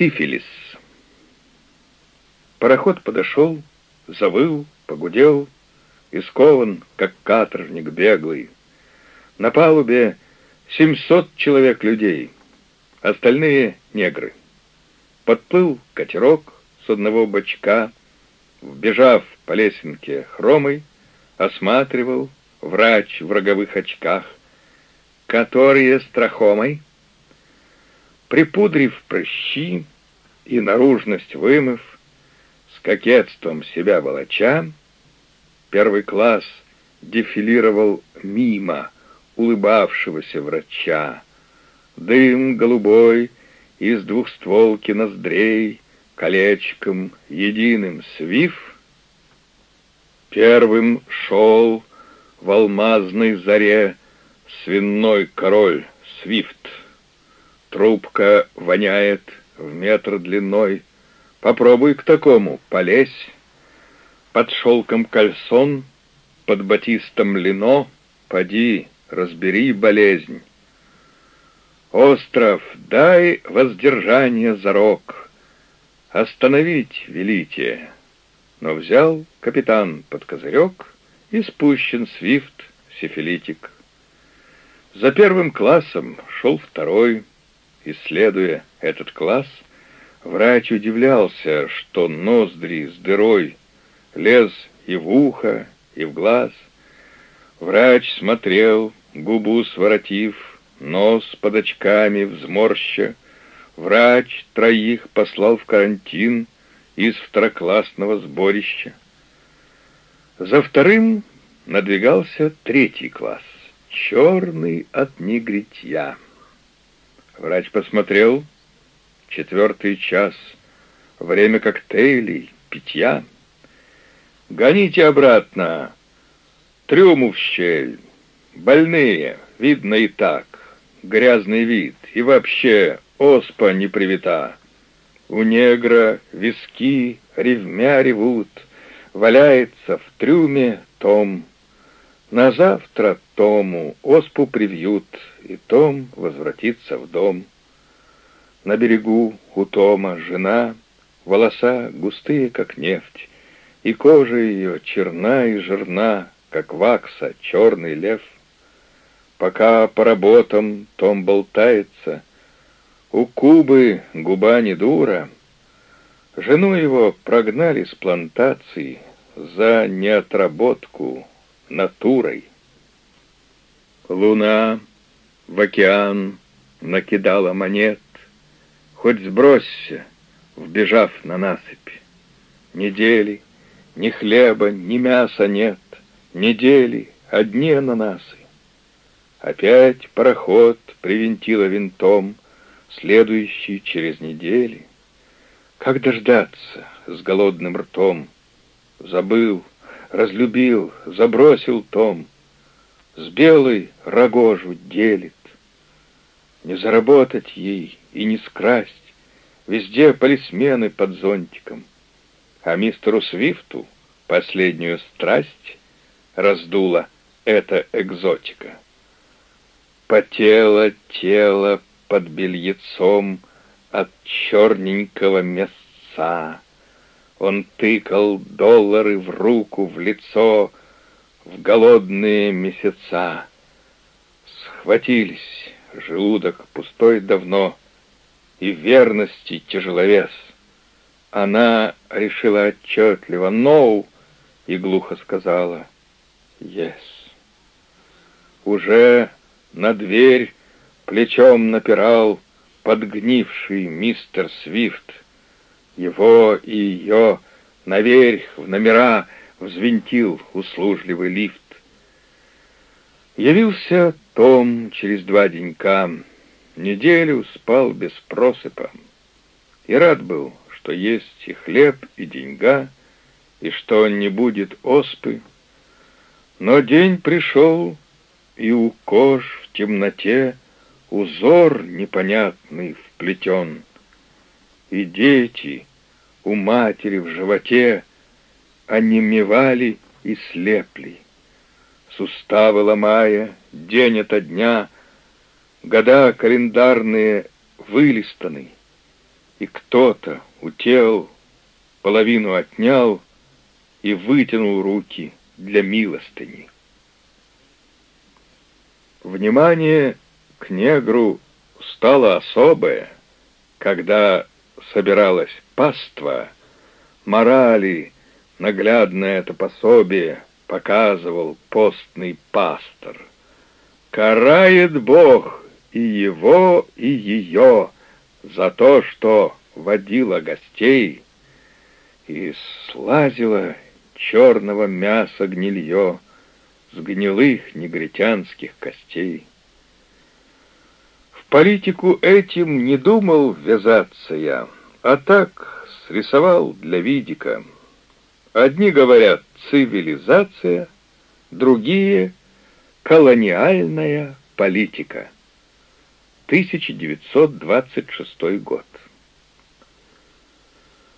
Сифилис. Пароход подошел, завыл, погудел, искован, как каторжник беглый. На палубе семьсот человек людей, остальные — негры. Подплыл катерок с одного бочка, вбежав по лесенке хромой, осматривал врач в роговых очках, которые страхомой, припудрив прыщи и наружность вымыв, с кокетством себя волоча, первый класс дефилировал мимо улыбавшегося врача. Дым голубой из двухстволки ноздрей колечком единым свив, первым шел в алмазной заре свиной король Свифт. Трубка воняет в метр длиной, попробуй к такому полезь. Под шелком кальсон, под батистом лино, поди, разбери болезнь. Остров, дай воздержание зарок, остановить велите. Но взял капитан под козырек и спущен свифт сифилитик. За первым классом шел второй. Исследуя этот класс, врач удивлялся, что ноздри с дырой лез и в ухо, и в глаз. Врач смотрел, губу своротив, нос под очками взморща. Врач троих послал в карантин из второклассного сборища. За вторым надвигался третий класс, черный от негритья. Врач посмотрел, четвертый час, время коктейлей, питья. Гоните обратно, трюму в щель, больные, видно и так, грязный вид, и вообще оспа не привита. У негра виски ревмя ревут, валяется в трюме том. На завтра Тому оспу привьют, и Том возвратится в дом. На берегу у Тома жена, волоса густые, как нефть, и кожа ее черна и жирна, как вакса, черный лев. Пока по работам Том болтается, у Кубы губа не дура. Жену его прогнали с плантации за неотработку натурой. Луна в океан накидала монет, Хоть сбросься, вбежав на насыпь. Недели, ни хлеба, ни мяса нет, Недели, одни ананасы. Опять пароход привинтила винтом, Следующий через недели. Как дождаться с голодным ртом? Забыл, разлюбил, забросил том — с белой рогожу делит. Не заработать ей и не скрасть, везде полисмены под зонтиком, а мистеру Свифту последнюю страсть раздула эта экзотика. Потело тело под бельецом от черненького мясца. Он тыкал доллары в руку, в лицо, в голодные месяца. Схватились, желудок пустой давно, и верности тяжеловес. Она решила отчетливо «no» и глухо сказала «yes». Уже на дверь плечом напирал подгнивший мистер Свифт. Его и ее наверх в номера — взвинтил услужливый лифт. Явился Том через два денька, неделю спал без просыпа. И рад был, что есть и хлеб, и деньга, и что не будет оспы. Но день пришел, и у кож в темноте узор непонятный вплетен. И дети у матери в животе онемевали и слепли. Суставы ломая, день ото дня, года календарные вылистаны. и кто-то утел, половину отнял и вытянул руки для милостыни. Внимание к негру стало особое, когда собиралась паства, морали, наглядное это пособие показывал постный пастор. Карает Бог и его, и ее за то, что водила гостей и слазила черного мяса гнилье с гнилых негритянских костей. В политику этим не думал ввязаться я, а так срисовал для видика. Одни говорят «цивилизация», другие — «колониальная политика». 1926 год.